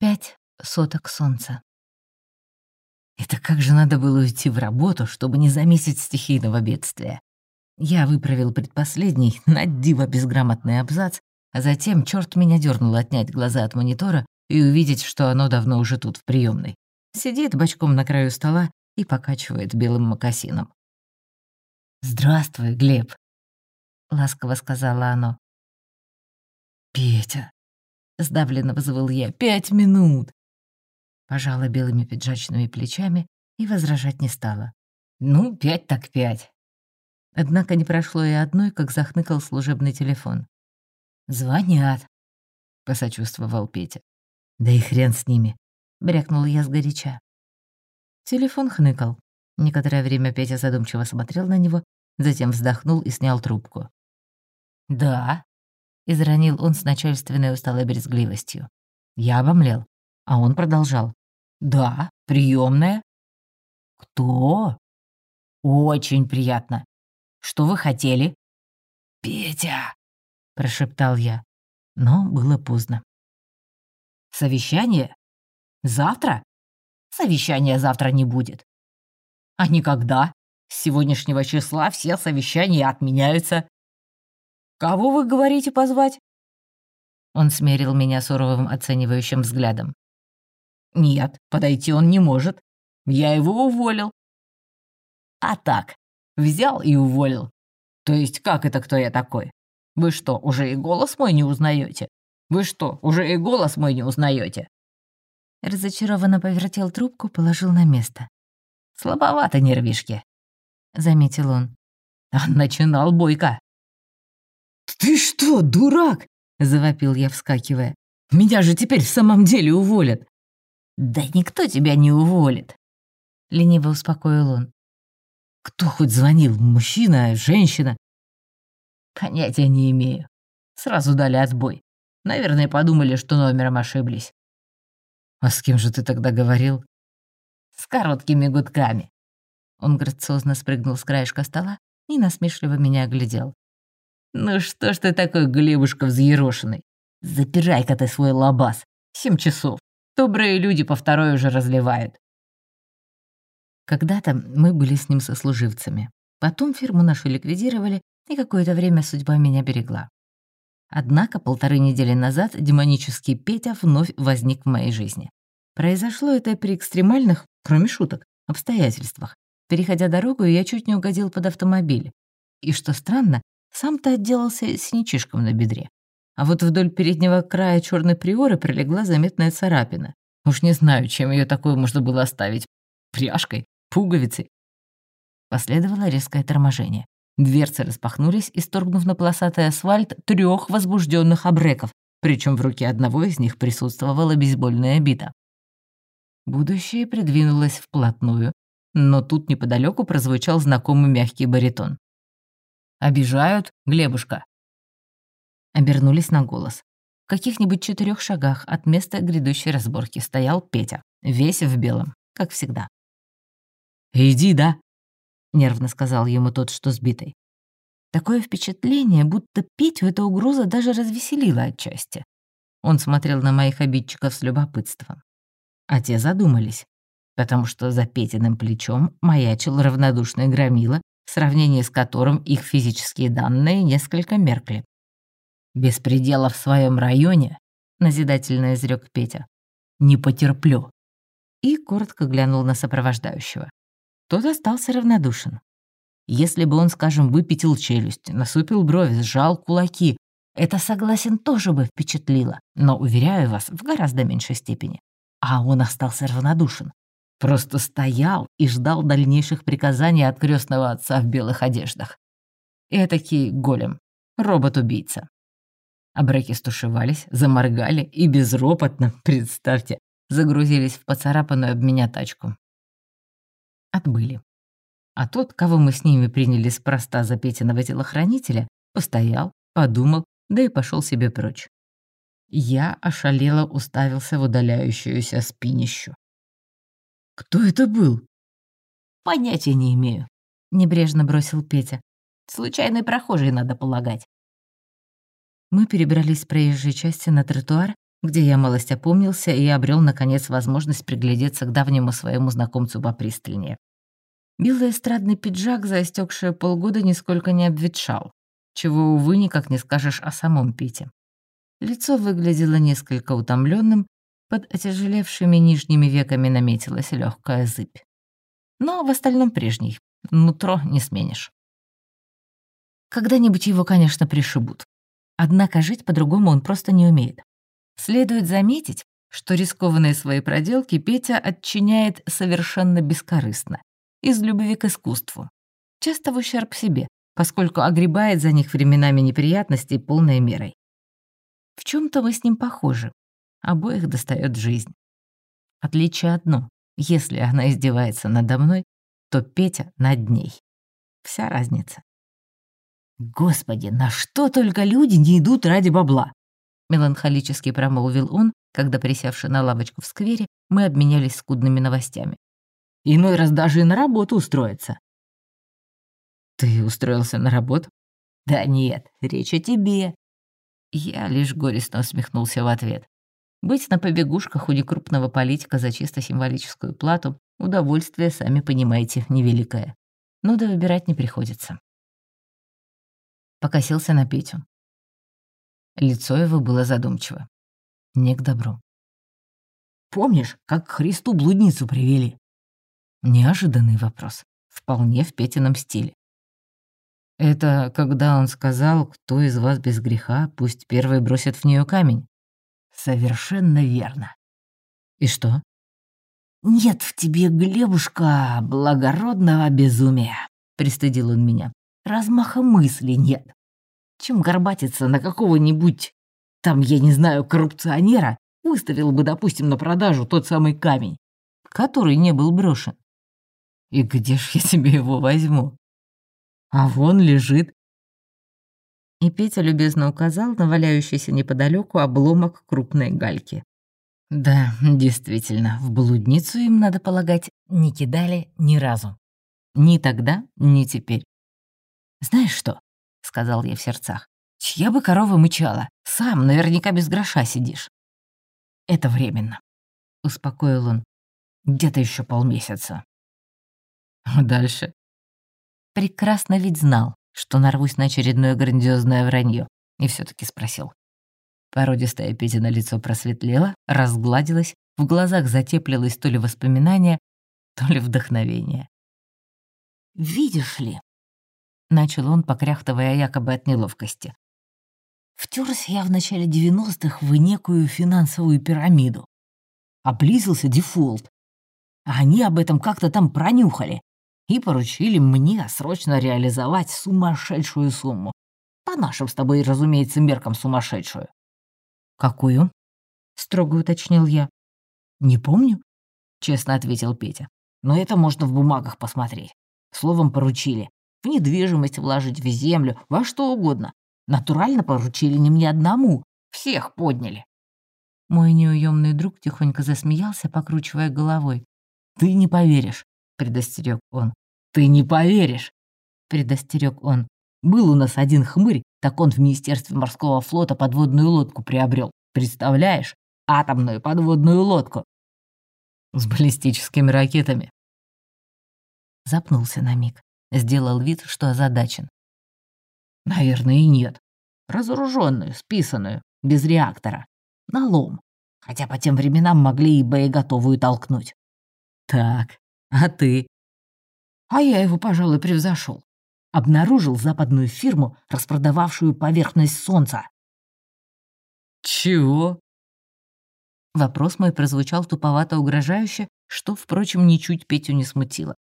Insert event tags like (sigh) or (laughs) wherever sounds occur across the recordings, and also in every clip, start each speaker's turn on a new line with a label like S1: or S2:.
S1: Пять соток солнца. Это как же надо было уйти в работу, чтобы не заметить стихийного бедствия. Я выправил предпоследний, (laughs) на диво безграмотный абзац, а затем черт меня дернул отнять глаза от монитора и увидеть, что оно давно уже тут, в приемной. Сидит бочком на краю стола и покачивает белым мокасином. «Здравствуй, Глеб», — ласково сказала оно. «Петя», — сдавленно вызывал я, — «пять минут». Пожала белыми пиджачными плечами и возражать не стала. «Ну, пять так пять». Однако не прошло и одной, как захныкал служебный телефон. «Звонят», — посочувствовал Петя. «Да и хрен с ними», — брякнул я сгоряча. Телефон хныкал. Некоторое время Петя задумчиво смотрел на него, затем вздохнул и снял трубку. «Да», — изранил он с начальственной усталой брезгливостью. Я обомлел, а он продолжал. «Да, приемная. «Кто?» «Очень приятно. Что вы хотели?» «Петя!» — прошептал я. Но было поздно. «Совещание? Завтра?» «Совещания завтра не будет». «А никогда? С сегодняшнего числа все совещания отменяются». «Кого вы говорите позвать?» Он смерил меня суровым оценивающим взглядом. «Нет, подойти он не может. Я его уволил». «А так, взял и уволил. То есть как это кто я такой? Вы что, уже и голос мой не узнаете? Вы что, уже и голос мой не узнаете? Разочарованно повертел трубку, положил на место. «Слабовато нервишки», — заметил он. «А (laughs) начинал бойко». «Ты что, дурак?» — завопил я, вскакивая. «Меня же теперь в самом деле уволят». «Да никто тебя не уволит», — лениво успокоил он. «Кто хоть звонил? Мужчина, женщина?» «Понятия не имею. Сразу дали отбой. Наверное, подумали, что номером ошиблись». «А с кем же ты тогда говорил?» «С короткими гудками». Он грациозно спрыгнул с краешка стола и насмешливо меня оглядел. «Ну что ж ты такой, Глебушка, взъерошенный? Запирай-ка ты свой лабаз. Семь часов. Добрые люди по второй уже разливают». Когда-то мы были с ним сослуживцами. Потом фирму нашу ликвидировали, и какое-то время судьба меня берегла. Однако полторы недели назад демонический Петя вновь возник в моей жизни. Произошло это при экстремальных, кроме шуток, обстоятельствах. Переходя дорогу, я чуть не угодил под автомобиль. И что странно, сам-то отделался синячишком на бедре. А вот вдоль переднего края черной приоры прилегла заметная царапина. Уж не знаю, чем ее такое можно было оставить. Пряжкой, пуговицей. Последовало резкое торможение. Дверцы распахнулись, исторгнув на полосатый асфальт трех возбужденных обреков, причем в руке одного из них присутствовала бейсбольная бита. Будущее придвинулось вплотную, но тут неподалеку прозвучал знакомый мягкий баритон. «Обижают, Глебушка?» Обернулись на голос. В каких-нибудь четырех шагах от места грядущей разборки стоял Петя, весь в белом, как всегда. «Иди, да?» — нервно сказал ему тот, что сбитый. Такое впечатление, будто Петю эта угроза даже развеселила отчасти. Он смотрел на моих обидчиков с любопытством. А те задумались, потому что за Петиным плечом маячил равнодушный громила, в сравнении с которым их физические данные несколько меркли. «Беспредела в своем районе», — назидательно изрек Петя, — «не потерплю». И коротко глянул на сопровождающего. Тот остался равнодушен. Если бы он, скажем, выпятил челюсть, насупил брови, сжал кулаки, это, согласен, тоже бы впечатлило, но, уверяю вас, в гораздо меньшей степени. А он остался равнодушен. Просто стоял и ждал дальнейших приказаний от крестного отца в белых одеждах. Этакий голем, робот-убийца. Абреки стушевались, заморгали и безропотно, (laughs) представьте, загрузились в поцарапанную об меня тачку отбыли. А тот, кого мы с ними приняли спроста за Петиного телохранителя, постоял, подумал, да и пошел себе прочь. Я ошалело уставился в удаляющуюся спинищу. «Кто это был?» «Понятия не имею», — небрежно бросил Петя. «Случайный прохожий, надо полагать». Мы перебрались с проезжей части на тротуар где я малость опомнился и обрел наконец, возможность приглядеться к давнему своему знакомцу попристальнее. Белый эстрадный пиджак за истекшие полгода нисколько не обветшал, чего, увы, никак не скажешь о самом Пете. Лицо выглядело несколько утомленным, под отяжелевшими нижними веками наметилась легкая зыбь. Но в остальном прежний, нутро не сменишь. Когда-нибудь его, конечно, пришибут. Однако жить по-другому он просто не умеет. Следует заметить, что рискованные свои проделки Петя отчиняет совершенно бескорыстно, из любви к искусству, часто в ущерб себе, поскольку огребает за них временами неприятностей полной мерой. В чем то мы с ним похожи. Обоих достает жизнь. Отличие одно. Если она издевается надо мной, то Петя над ней. Вся разница. «Господи, на что только люди не идут ради бабла!» Меланхолически промолвил он, когда, присевши на лавочку в сквере, мы обменялись скудными новостями. «Иной раз даже и на работу устроиться». «Ты устроился на работу?» «Да нет, речь о тебе». Я лишь горестно усмехнулся в ответ. Быть на побегушках у некрупного политика за чисто символическую плату — удовольствие, сами понимаете, невеликое. Но да выбирать не приходится покосился на Петю. Лицо его было задумчиво. Не к добру. «Помнишь, как к Христу блудницу привели?» Неожиданный вопрос. Вполне в Петином стиле. «Это когда он сказал, кто из вас без греха, пусть первый бросит в нее камень?» «Совершенно верно». «И что?» «Нет в тебе, Глебушка, благородного безумия», — пристыдил он меня размаха мысли нет. Чем горбатиться на какого-нибудь, там, я не знаю, коррупционера, выставил бы, допустим, на продажу тот самый камень, который не был брошен. И где ж я себе его возьму? А вон лежит. И Петя любезно указал на валяющийся неподалеку обломок крупной гальки. Да, действительно, в блудницу им, надо полагать, не кидали ни разу. Ни тогда, ни теперь. «Знаешь что?» — сказал я в сердцах. «Чья бы корова мычала? Сам наверняка без гроша сидишь». «Это временно», — успокоил он. «Где-то еще полмесяца». А дальше? Прекрасно ведь знал, что нарвусь на очередное грандиозное вранье, и все таки спросил. Породистая Петя на лицо просветлела, разгладилась, в глазах затеплилось то ли воспоминание, то ли вдохновение. «Видишь ли», начал он, покряхтывая якобы от неловкости. Втерся я в начале 90-х в некую финансовую пирамиду. Облизился дефолт. А они об этом как-то там пронюхали и поручили мне срочно реализовать сумасшедшую сумму. По нашим с тобой, разумеется, меркам сумасшедшую. «Какую?» — строго уточнил я. «Не помню», — честно ответил Петя. «Но это можно в бумагах посмотреть. Словом, поручили в недвижимость вложить, в землю, во что угодно. Натурально поручили не мне одному, всех подняли. Мой неуемный друг тихонько засмеялся, покручивая головой. «Ты не поверишь», — предостерег он. «Ты не поверишь», — предостерег он. «Был у нас один хмырь, так он в Министерстве морского флота подводную лодку приобрел. Представляешь? Атомную подводную лодку. С баллистическими ракетами». Запнулся на миг. Сделал вид, что озадачен. Наверное, и нет. Разоруженную, списанную, без реактора. На лом. Хотя по тем временам могли и боеготовую толкнуть. Так, а ты? А я его, пожалуй, превзошел. Обнаружил западную фирму, распродававшую поверхность Солнца. Чего? Вопрос мой прозвучал туповато угрожающе, что, впрочем, ничуть Петю не смутило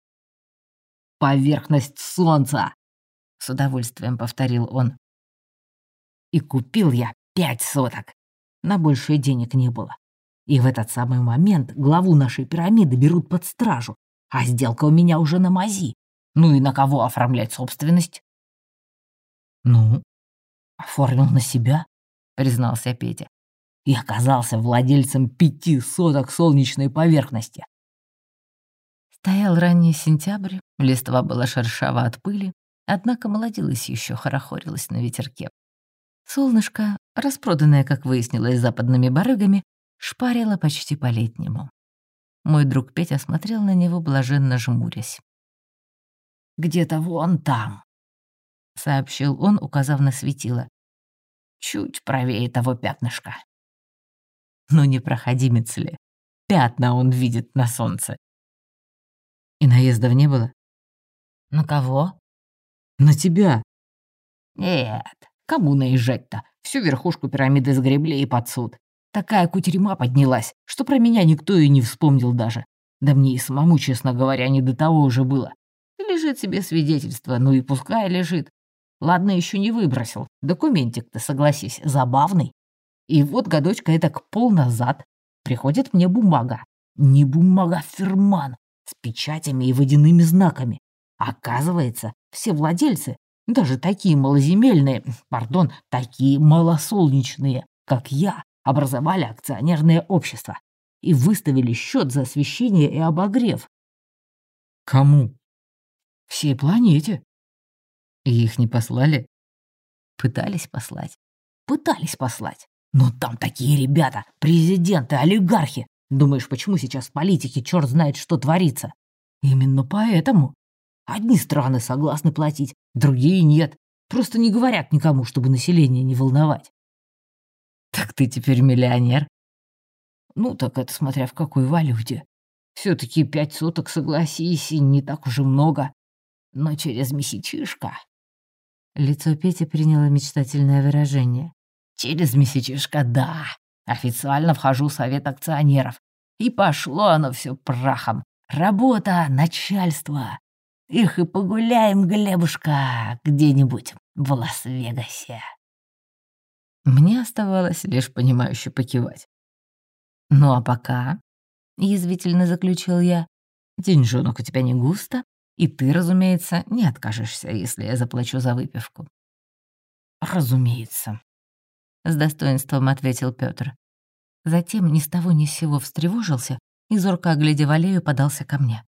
S1: поверхность солнца!» — с удовольствием повторил он. «И купил я пять соток. На большее денег не было. И в этот самый момент главу нашей пирамиды берут под стражу, а сделка у меня уже на мази. Ну и на кого оформлять собственность?» «Ну, оформил на себя», — признался Петя. «И оказался владельцем пяти соток солнечной поверхности. Стоял ранний сентябрь, листва была шершава от пыли, однако молодилась еще, хорохорилась на ветерке. Солнышко, распроданное, как выяснилось, западными барыгами, шпарило почти по-летнему. Мой друг Петя смотрел на него, блаженно жмурясь. «Где-то вон там», — сообщил он, указав на светило. «Чуть правее того пятнышка». «Ну не проходимец ли? Пятна он видит на солнце». «И наездов не было?» «На кого?» «На тебя». «Нет, кому наезжать-то? Всю верхушку пирамиды сгребли и под суд. Такая кутерьма поднялась, что про меня никто и не вспомнил даже. Да мне и самому, честно говоря, не до того уже было. Лежит себе свидетельство, ну и пускай лежит. Ладно, еще не выбросил. Документик-то, согласись, забавный. И вот годочка это к пол назад приходит мне бумага. Не бумага, а фирман. С печатями и водяными знаками. Оказывается, все владельцы, даже такие малоземельные, пардон, такие малосолнечные, как я, образовали акционерное общество и выставили счет за освещение и обогрев. Кому? Всей планете. И их не послали? Пытались послать. Пытались послать. Но там такие ребята, президенты, олигархи. Думаешь, почему сейчас в политике черт знает, что творится? Именно поэтому. Одни страны согласны платить, другие нет. Просто не говорят никому, чтобы население не волновать. Так ты теперь миллионер? Ну, так это смотря в какой валюте. все таки пять соток, согласись, и не так уж и много. Но через месячишко... Лицо Пети приняло мечтательное выражение. «Через месячишко, да. Официально вхожу в совет акционеров. И пошло оно все прахом. Работа, начальство. Их и погуляем, Глебушка, где-нибудь в Лас-Вегасе». Мне оставалось лишь понимающе покивать. «Ну а пока», — язвительно заключил я, — «деньжонок у тебя не густо, и ты, разумеется, не откажешься, если я заплачу за выпивку». «Разумеется», — с достоинством ответил Пётр. Затем ни с того ни с сего встревожился и, зорко глядя в аллею, подался ко мне.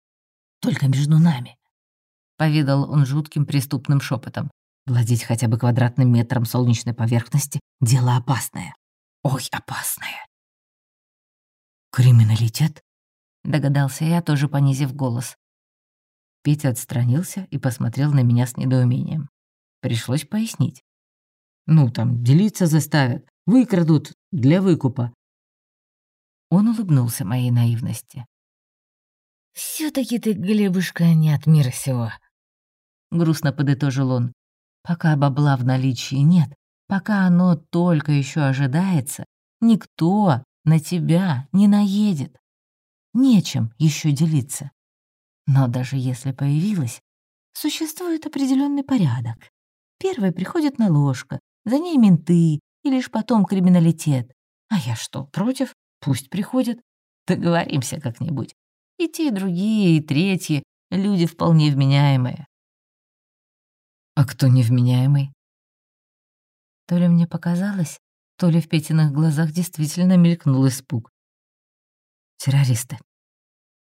S1: «Только между нами», — повидал он жутким преступным шепотом. «Владеть хотя бы квадратным метром солнечной поверхности — дело опасное. Ой, опасное». «Криминалитет?» — догадался я, тоже понизив голос. Петя отстранился и посмотрел на меня с недоумением. Пришлось пояснить. «Ну, там, делиться заставят, выкрадут для выкупа». Он улыбнулся моей наивности. все таки ты, Глебушка, не от мира сего», — грустно подытожил он. «Пока бабла в наличии нет, пока оно только еще ожидается, никто на тебя не наедет. Нечем еще делиться. Но даже если появилась, существует определенный порядок. Первой приходит наложка, за ней менты и лишь потом криминалитет. А я что, против? Пусть приходят. Договоримся как-нибудь. И те, и другие, и третьи — люди вполне вменяемые. А кто невменяемый? То ли мне показалось, то ли в Петиных глазах действительно мелькнул испуг. Террористы.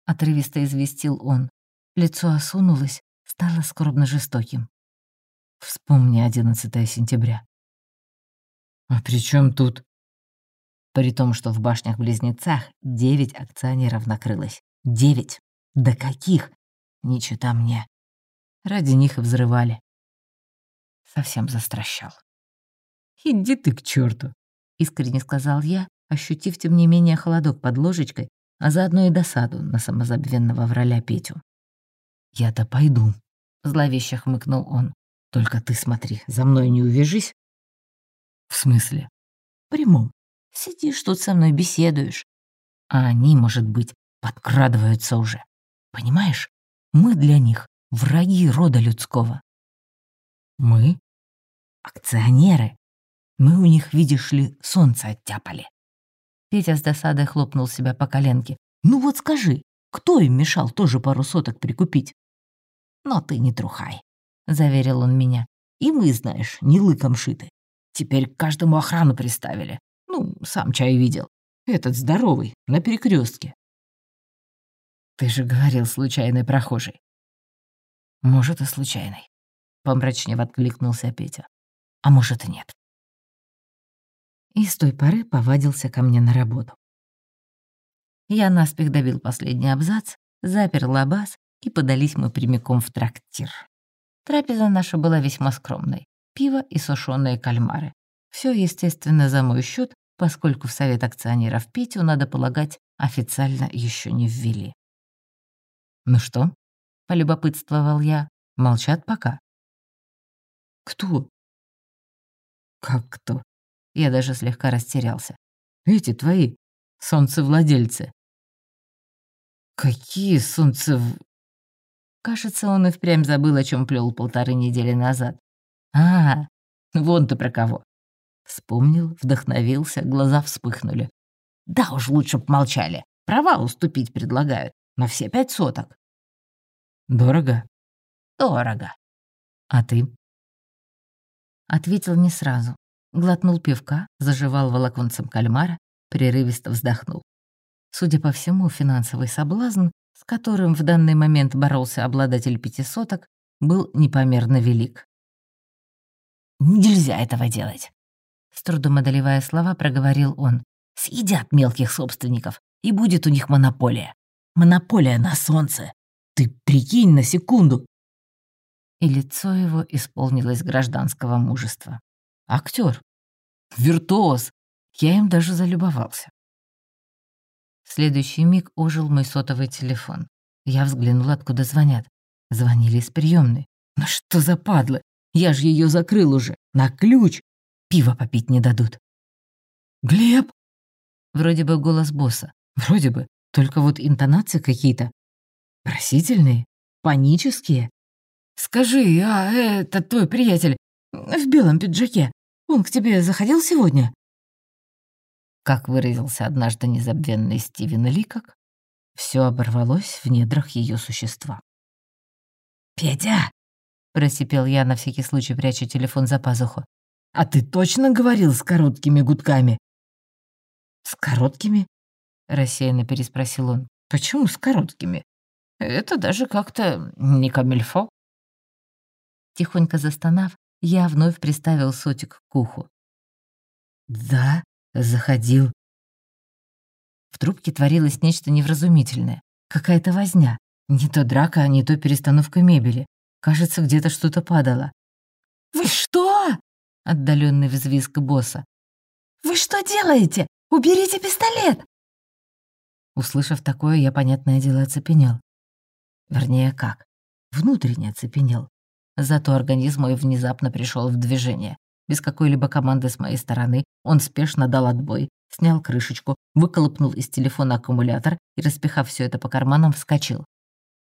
S1: Отрывисто известил он. Лицо осунулось, стало скорбно жестоким. Вспомни 11 сентября. А при чем тут? При том, что в башнях-близнецах девять акционеров накрылось. Девять! Да каких? Чита мне. Ради них и взрывали. Совсем застращал. «Иди ты к черту, искренне сказал я, ощутив тем не менее холодок под ложечкой а заодно и досаду на самозабвенного враля Петю. «Я-то пойду», — зловеще хмыкнул он. «Только ты смотри, за мной не увяжись». «В смысле?» «Прямом. Сидишь тут со мной, беседуешь. А они, может быть, подкрадываются уже. Понимаешь, мы для них враги рода людского». «Мы?» «Акционеры. Мы у них, видишь ли, солнце оттяпали. Петя с досадой хлопнул себя по коленке. «Ну вот скажи, кто им мешал тоже пару соток прикупить?» «Но ты не трухай», — заверил он меня. «И мы, знаешь, не лыком шиты. Теперь к каждому охрану приставили. Ну, сам чай видел. Этот здоровый, на перекрестке. «Ты же говорил, случайный прохожий». «Может, и случайный», — помрачнев откликнулся Петя. «А может, и нет. и с той поры повадился ко мне на работу. Я наспех добил последний абзац, запер лабаз, и подались мы прямиком в трактир. Трапеза наша была весьма скромной. Пиво и сушеные кальмары. Все, естественно, за мой счет, поскольку в совет акционеров Петю, надо полагать, официально еще не ввели. «Ну что?» — полюбопытствовал я. «Молчат пока». «Кто?» «Как кто?» Я даже слегка растерялся. «Эти твои, солнцевладельцы». «Какие солнцев...» Кажется, он и впрямь забыл, о чем плел полторы недели назад. «А, вон ты про кого». Вспомнил, вдохновился, глаза вспыхнули. «Да уж лучше б молчали. Права уступить предлагают. На все пять соток». «Дорого?» «Дорого». «А ты?» Ответил не сразу. Глотнул пивка, заживал волоконцем кальмара, прерывисто вздохнул. Судя по всему, финансовый соблазн, с которым в данный момент боролся обладатель пятисоток, был непомерно велик. «Нельзя этого делать», — с трудом одолевая слова, проговорил он. «Съедят мелких собственников, и будет у них монополия. Монополия на солнце. Ты прикинь на секунду!» И лицо его исполнилось гражданского мужества. Актер, Виртуоз! Я им даже залюбовался. В следующий миг ожил мой сотовый телефон. Я взглянула, откуда звонят. Звонили из приемной. Ну что за падлы? Я же ее закрыл уже. На ключ. Пиво попить не дадут. «Глеб!» Вроде бы голос босса. Вроде бы. Только вот интонации какие-то. Просительные. Панические. «Скажи, а это твой приятель в белом пиджаке? Он к тебе заходил сегодня?» Как выразился однажды незабвенный Стивен Ликок, все оборвалось в недрах ее существа. «Петя!» — просипел я, на всякий случай пряча телефон за пазуху. «А ты точно говорил с короткими гудками?» «С короткими?» — рассеянно переспросил он. «Почему с короткими? Это даже как-то не камельфо». Тихонько застонав, я вновь приставил сотик к уху. «Да, заходил». В трубке творилось нечто невразумительное. Какая-то возня. Не то драка, не то перестановка мебели. Кажется, где-то что-то падало. «Вы что?» — отдаленный взвизг босса. «Вы что делаете? Уберите пистолет!» Услышав такое, я, понятное дело, оцепенел. Вернее, как? Внутренне оцепенел. Зато организм мой внезапно пришел в движение. Без какой-либо команды с моей стороны он спешно дал отбой, снял крышечку, выколопнул из телефона аккумулятор и, распихав все это по карманам, вскочил.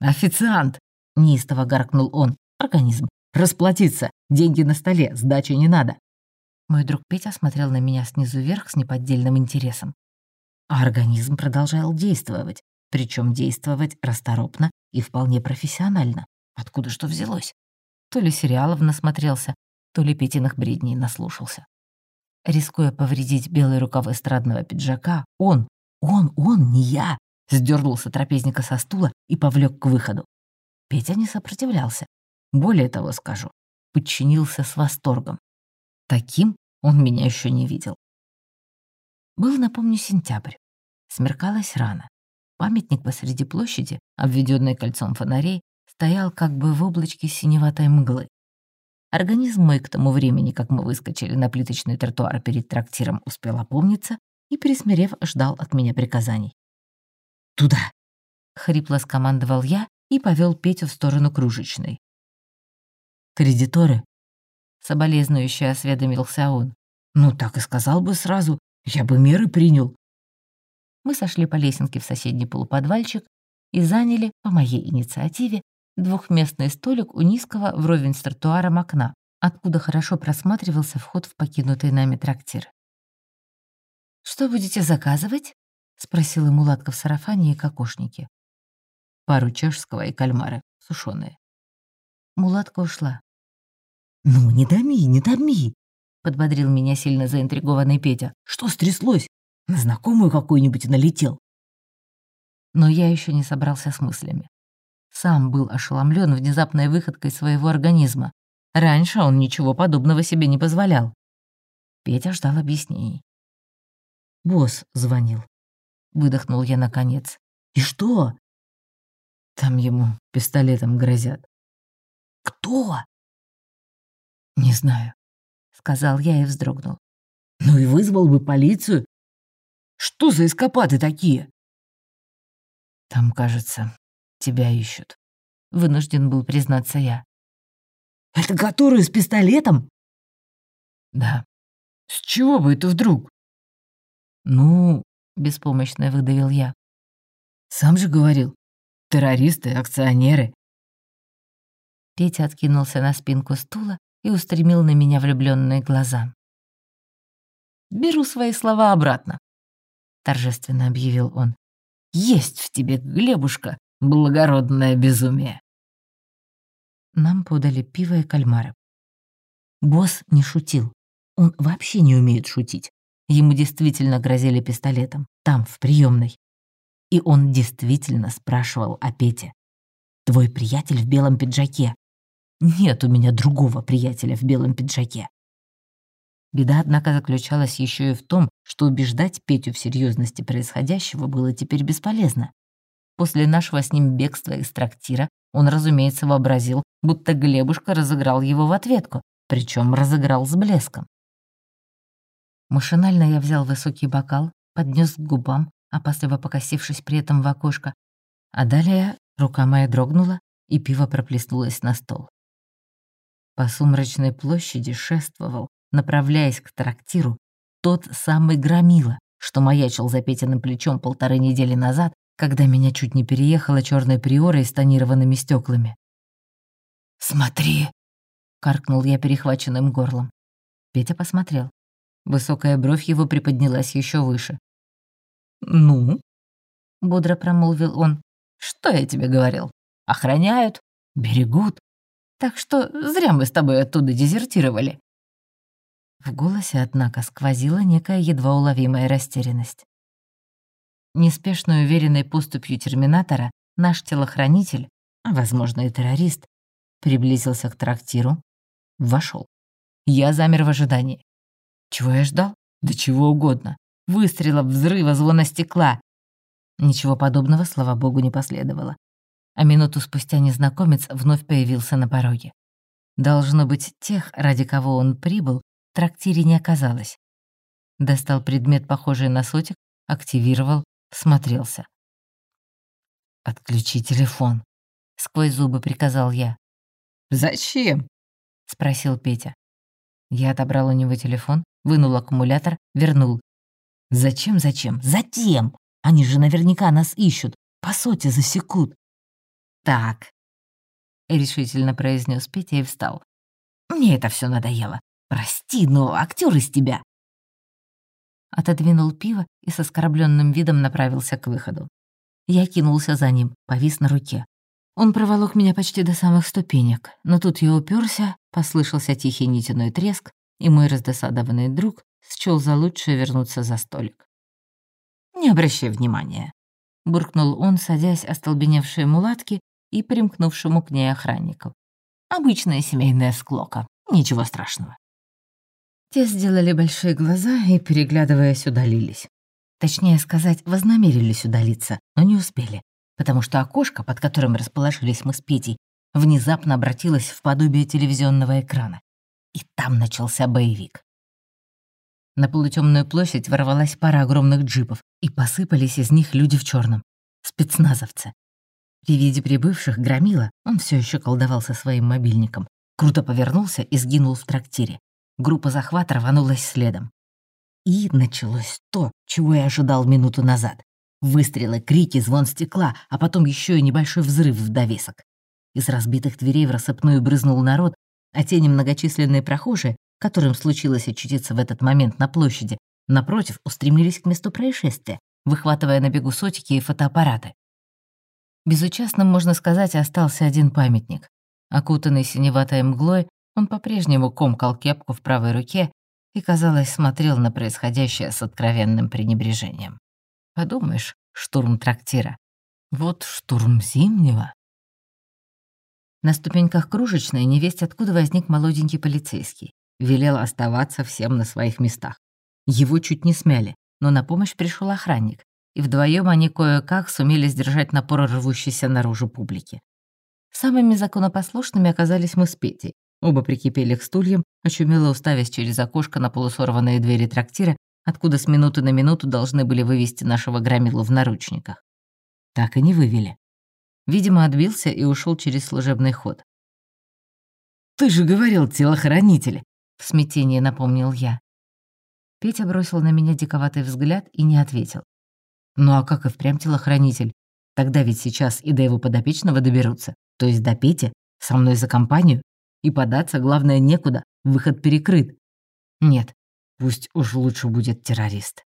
S1: «Официант!» — неистово гаркнул он. «Организм! Расплатиться! Деньги на столе, сдачи не надо!» Мой друг Петя смотрел на меня снизу вверх с неподдельным интересом. А организм продолжал действовать, причем действовать расторопно и вполне профессионально. Откуда что взялось? То ли сериалов насмотрелся, то ли Петиных бредней наслушался. Рискуя повредить белый рукав эстрадного пиджака, он, он, он, не я, сдернулся трапезника со стула и повлек к выходу. Петя не сопротивлялся. Более того скажу, подчинился с восторгом. Таким он меня еще не видел. Был, напомню, сентябрь. Смеркалось рано. Памятник посреди площади, обведенный кольцом фонарей, стоял как бы в облачке синеватой мглы. Организм мой к тому времени, как мы выскочили на плиточный тротуар перед трактиром, успел опомниться и, присмирев, ждал от меня приказаний. «Туда!» — хрипло скомандовал я и повел Петю в сторону кружечной. «Кредиторы?» — соболезнующе осведомился он. «Ну, так и сказал бы сразу, я бы меры принял». Мы сошли по лесенке в соседний полуподвальчик и заняли, по моей инициативе, двухместный столик у низкого вровень с тротуаром окна, откуда хорошо просматривался вход в покинутый нами трактир. «Что будете заказывать?» — спросила мулатка в сарафане и кокошнике. «Пару чешского и кальмары, сушеные». Мулатка ушла. «Ну, не томи, не томи!» — подбодрил меня сильно заинтригованный Петя. «Что стряслось? На знакомую какую-нибудь налетел?» Но я еще не собрался с мыслями. Сам был ошеломлен внезапной выходкой своего организма. Раньше он ничего подобного себе не позволял. Петя ждал объяснений. Босс звонил. Выдохнул я наконец. «И что?» Там ему пистолетом грозят. «Кто?» «Не знаю», — сказал я и вздрогнул. «Ну и вызвал бы полицию. Что за эскапады такие?» «Там, кажется, тебя ищут», — вынужден был признаться я. «Это который с пистолетом?» «Да. С чего бы это вдруг?» «Ну...» — беспомощно выдавил я. «Сам же говорил. Террористы, акционеры». Петя откинулся на спинку стула и устремил на меня влюбленные глаза. «Беру свои слова обратно», — торжественно объявил он. «Есть в тебе, Глебушка, благородное безумие». Нам подали пиво и кальмары. Босс не шутил. Он вообще не умеет шутить. Ему действительно грозили пистолетом, там, в приемной. И он действительно спрашивал о Пете. «Твой приятель в белом пиджаке?» «Нет у меня другого приятеля в белом пиджаке». Беда, однако, заключалась еще и в том, что убеждать Петю в серьезности происходящего было теперь бесполезно. После нашего с ним бегства из трактира он, разумеется, вообразил, будто Глебушка разыграл его в ответку, причем разыграл с блеском. Машинально я взял высокий бокал, поднес к губам, опасливо покосившись при этом в окошко, а далее рука моя дрогнула, и пиво проплеснулось на стол. По сумрачной площади шествовал, направляясь к трактиру, тот самый громила, что маячил за Петиным плечом полторы недели назад, когда меня чуть не переехала черная приора с тонированными стеклами. «Смотри!» — каркнул я перехваченным горлом. Петя посмотрел. Высокая бровь его приподнялась еще выше. «Ну?» — бодро промолвил он. «Что я тебе говорил? Охраняют, берегут. Так что зря мы с тобой оттуда дезертировали». В голосе, однако, сквозила некая едва уловимая растерянность. Неспешной уверенной поступью терминатора наш телохранитель, а, возможно, и террорист, приблизился к трактиру, вошел. Я замер в ожидании. Чего я ждал? Да чего угодно. Выстрелов, взрыва, звона стекла. Ничего подобного, слава богу, не последовало. А минуту спустя незнакомец вновь появился на пороге. Должно быть, тех, ради кого он прибыл, в трактире не оказалось. Достал предмет, похожий на сотик, активировал, смотрелся. «Отключи телефон», — сквозь зубы приказал я. «Зачем?» — спросил Петя. Я отобрал у него телефон, вынул аккумулятор, вернул. «Зачем, зачем? Затем! Они же наверняка нас ищут, по сути засекут». «Так», — решительно произнес Петя и встал. «Мне это все надоело. Прости, но актер из тебя». Отодвинул пиво и с оскорбленным видом направился к выходу. Я кинулся за ним, повис на руке. Он проволок меня почти до самых ступенек, но тут я уперся, послышался тихий нитяной треск, и мой раздосадованный друг счёл за лучшее вернуться за столик. «Не обращай внимания», — буркнул он, садясь остолбеневшие мулатки и примкнувшему к ней охраннику. «Обычная семейная склока, ничего страшного». Те сделали большие глаза и, переглядываясь, удалились. Точнее сказать, вознамерились удалиться, но не успели потому что окошко, под которым расположились мы с Петей, внезапно обратилось в подобие телевизионного экрана. И там начался боевик. На полутемную площадь ворвалась пара огромных джипов, и посыпались из них люди в черном спецназовцы. При виде прибывших громила, он все еще колдовал со своим мобильником, круто повернулся и сгинул в трактире. Группа захвата рванулась следом. И началось то, чего я ожидал минуту назад. Выстрелы, крики, звон стекла, а потом еще и небольшой взрыв в довесок. Из разбитых дверей в рассыпную брызнул народ, а те немногочисленные прохожие, которым случилось очутиться в этот момент на площади, напротив, устремились к месту происшествия, выхватывая на бегу сотики и фотоаппараты. Безучастным, можно сказать, остался один памятник. Окутанный синеватой мглой, он по-прежнему комкал кепку в правой руке и, казалось, смотрел на происходящее с откровенным пренебрежением. Подумаешь, штурм трактира. Вот штурм зимнего. На ступеньках кружечной невесть откуда возник молоденький полицейский. Велел оставаться всем на своих местах. Его чуть не смяли. но на помощь пришел охранник, и вдвоем они кое-как сумели сдержать напор рвущейся наружу публики. Самыми законопослушными оказались мы с Петей. Оба прикипели к стульям, очумело уставясь через окошко на полусорванные двери трактира, откуда с минуты на минуту должны были вывести нашего громилу в наручниках. Так и не вывели. Видимо, отбился и ушел через служебный ход. «Ты же говорил, телохранитель!» — в смятении напомнил я. Петя бросил на меня диковатый взгляд и не ответил. «Ну а как и впрямь телохранитель? Тогда ведь сейчас и до его подопечного доберутся, то есть до Пети, со мной за компанию. И податься, главное, некуда, выход перекрыт. Нет, пусть уж лучше будет террорист».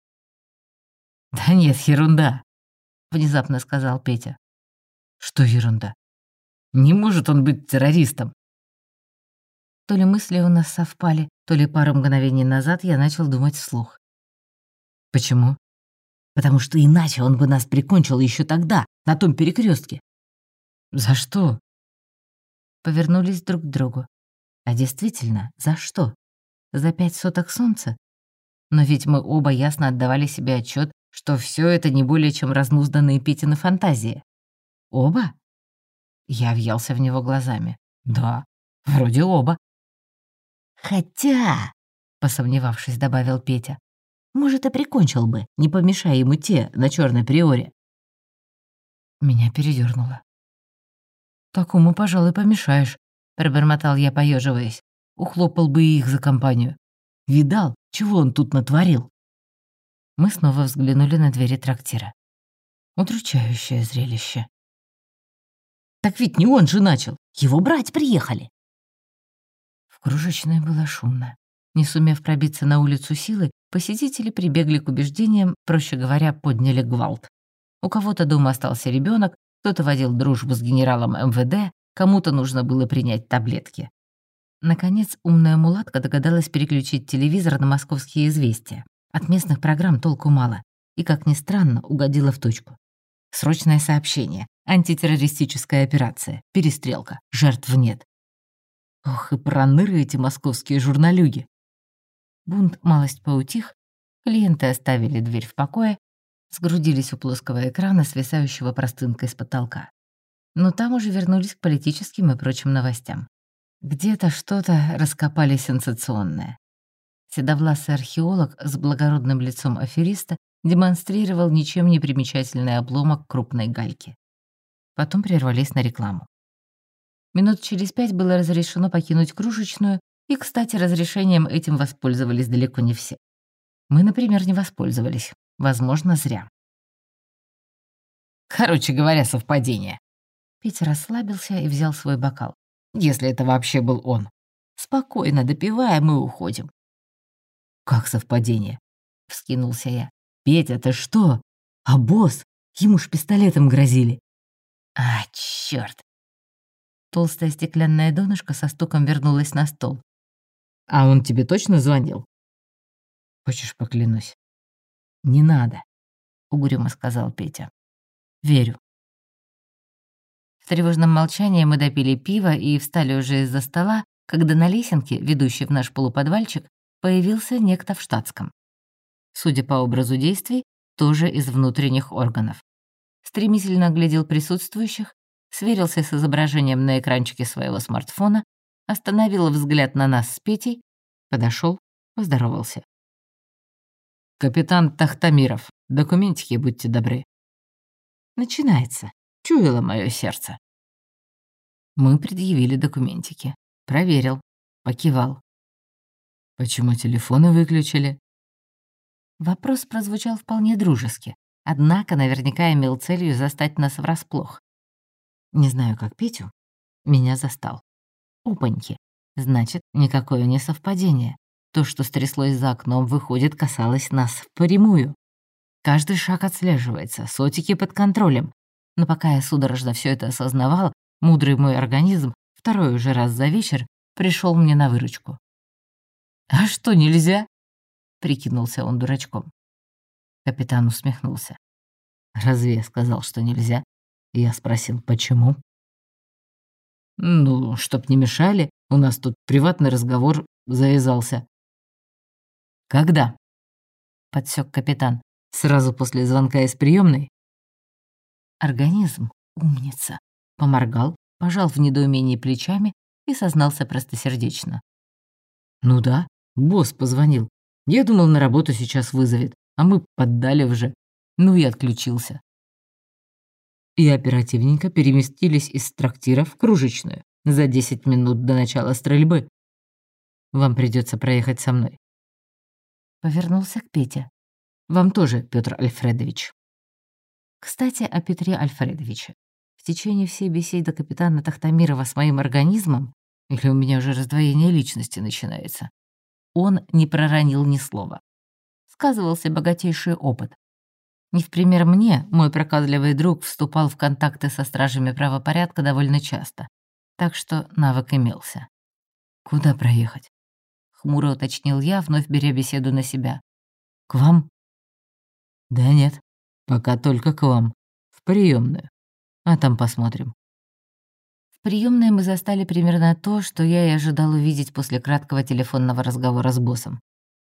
S1: «Да нет, ерунда», — внезапно сказал Петя. «Что ерунда? Не может он быть террористом. То ли мысли у нас совпали, то ли пару мгновений назад я начал думать вслух. Почему? Потому что иначе он бы нас прикончил еще тогда, на том перекрестке. За что? Повернулись друг к другу. А действительно, за что? За пять соток солнца? Но ведь мы оба ясно отдавали себе отчет, что все это не более чем разнузданные Петины фантазии. Оба? Я въелся в него глазами. Да, вроде оба. «Хотя», — посомневавшись, добавил Петя, «может, и прикончил бы, не помешая ему те на черной приоре». Меня передернуло. «Такому, пожалуй, помешаешь», — пробормотал я, поеживаясь. Ухлопал бы их за компанию. Видал, чего он тут натворил? Мы снова взглянули на двери трактира. Удручающее зрелище. «Так ведь не он же начал. Его брать приехали!» кружечной было шумно. Не сумев пробиться на улицу силы, посетители прибегли к убеждениям, проще говоря, подняли гвалт. У кого-то дома остался ребенок, кто-то водил дружбу с генералом МВД, кому-то нужно было принять таблетки. Наконец, умная мулатка догадалась переключить телевизор на московские известия. От местных программ толку мало. И, как ни странно, угодила в точку. Срочное сообщение. Антитеррористическая операция. Перестрелка. Жертв нет. Ох, и проныры эти московские журналюги. Бунт малость поутих, клиенты оставили дверь в покое, сгрудились у плоского экрана, свисающего простынкой с потолка. Но там уже вернулись к политическим и прочим новостям. Где-то что-то раскопали сенсационное. Седовласый археолог с благородным лицом афериста демонстрировал ничем не примечательный обломок крупной гальки. Потом прервались на рекламу. Минут через пять было разрешено покинуть кружечную, и, кстати, разрешением этим воспользовались далеко не все. Мы, например, не воспользовались. Возможно, зря. Короче говоря, совпадение. Петя расслабился и взял свой бокал. Если это вообще был он. Спокойно, допиваем и уходим. Как совпадение? Вскинулся я. Петя, ты что? А босс? Ему ж пистолетом грозили. А, чёрт. Толстая стеклянная донышко со стуком вернулась на стол. «А он тебе точно звонил?» «Хочешь, поклянусь?» «Не надо», — угрюмо сказал Петя. «Верю». В тревожном молчании мы допили пиво и встали уже из-за стола, когда на лесенке, ведущей в наш полуподвальчик, появился некто в штатском. Судя по образу действий, тоже из внутренних органов. Стремительно оглядел присутствующих сверился с изображением на экранчике своего смартфона, остановил взгляд на нас с Петей, подошел, поздоровался. «Капитан Тахтамиров, документики, будьте добры». «Начинается. Чуяло мое сердце». Мы предъявили документики. Проверил. Покивал. «Почему телефоны выключили?» Вопрос прозвучал вполне дружески, однако наверняка имел целью застать нас врасплох. Не знаю, как Петю. Меня застал. Опаньки. Значит, никакое не совпадение. То, что стряслось за окном, выходит, касалось нас впрямую. Каждый шаг отслеживается, сотики под контролем. Но пока я судорожно все это осознавал, мудрый мой организм второй уже раз за вечер пришел мне на выручку. «А что, нельзя?» — прикинулся он дурачком. Капитан усмехнулся. «Разве я сказал, что нельзя?» Я спросил, почему? «Ну, чтоб не мешали, у нас тут приватный разговор завязался». «Когда?» подсек капитан. «Сразу после звонка из приемной. Организм, умница, поморгал, пожал в недоумении плечами и сознался простосердечно. «Ну да, босс позвонил. Я думал, на работу сейчас вызовет, а мы поддали уже. Ну и отключился». И оперативненько переместились из трактира в кружечную за 10 минут до начала стрельбы. Вам придется проехать со мной. Повернулся к Пете. Вам тоже, Петр Альфредович. Кстати, о Петре Альфредовиче. В течение всей беседы капитана Тахтамирова с моим организмом, или у меня уже раздвоение личности начинается, он не проронил ни слова. Сказывался богатейший опыт. Не в пример мне, мой прокадливый друг вступал в контакты со стражами правопорядка довольно часто, так что навык имелся. «Куда проехать?» — хмуро уточнил я, вновь беря беседу на себя. «К вам?» «Да нет, пока только к вам. В приемную а там посмотрим. В приемной мы застали примерно то, что я и ожидал увидеть после краткого телефонного разговора с боссом.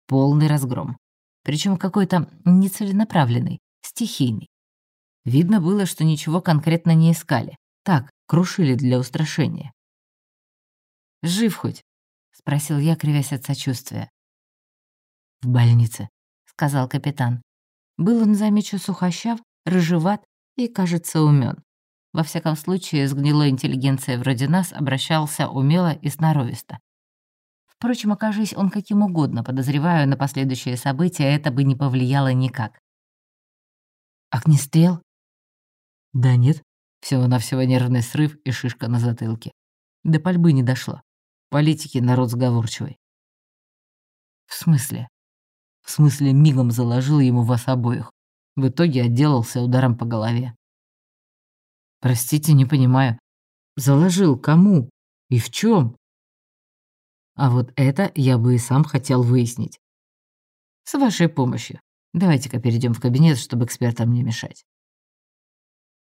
S1: Полный разгром. Причем какой-то нецеленаправленный, стихийный. Видно было, что ничего конкретно не искали. Так, крушили для устрашения. «Жив хоть?» — спросил я, кривясь от сочувствия. «В больнице», — сказал капитан. Был он, замечу, сухощав, рыжеват и, кажется, умен. Во всяком случае, с гнилой интеллигенцией вроде нас обращался умело и сноровисто. Впрочем, окажись он каким угодно, подозреваю, на последующие события это бы не повлияло никак. Огнестрел? Да нет, всего-навсего нервный срыв и шишка на затылке. До пальбы не дошло. Политики народ сговорчивый. В смысле? В смысле, мигом заложил ему вас обоих. В итоге отделался ударом по голове. Простите, не понимаю. Заложил кому? И в чем? А вот это я бы и сам хотел выяснить. С вашей помощью. Давайте-ка перейдем в кабинет, чтобы экспертам не мешать.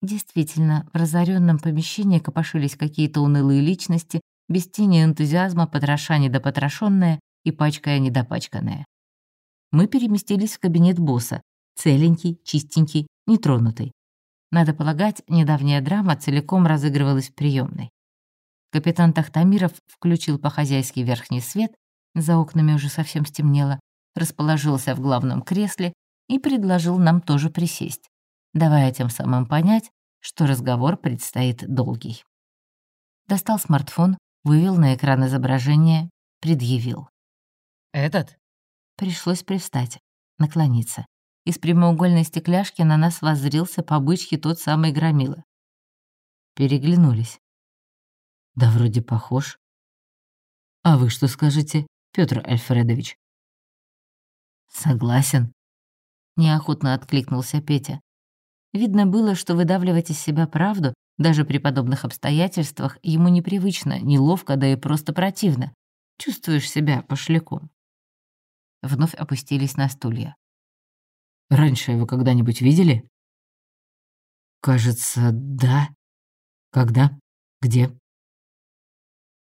S1: Действительно, в разоренном помещении копошились какие-то унылые личности, без тени энтузиазма, потроша недопотрошенное и пачкая недопачканное. Мы переместились в кабинет босса, целенький, чистенький, нетронутый. Надо полагать, недавняя драма целиком разыгрывалась в приемной. Капитан Тахтамиров включил по-хозяйски верхний свет, за окнами уже совсем стемнело, расположился в главном кресле и предложил нам тоже присесть, давая тем самым понять, что разговор предстоит долгий. Достал смартфон, вывел на экран изображение, предъявил. «Этот?» Пришлось привстать, наклониться. Из прямоугольной стекляшки на нас воззрился по бычке тот самый громила. Переглянулись. Да вроде похож. А вы что скажете, Петр Альфредович? Согласен. Неохотно откликнулся Петя. Видно было, что выдавливать из себя правду, даже при подобных обстоятельствах, ему непривычно, неловко, да и просто противно. Чувствуешь себя пошляком. Вновь опустились на стулья. Раньше его когда-нибудь видели? Кажется, да. Когда? Где?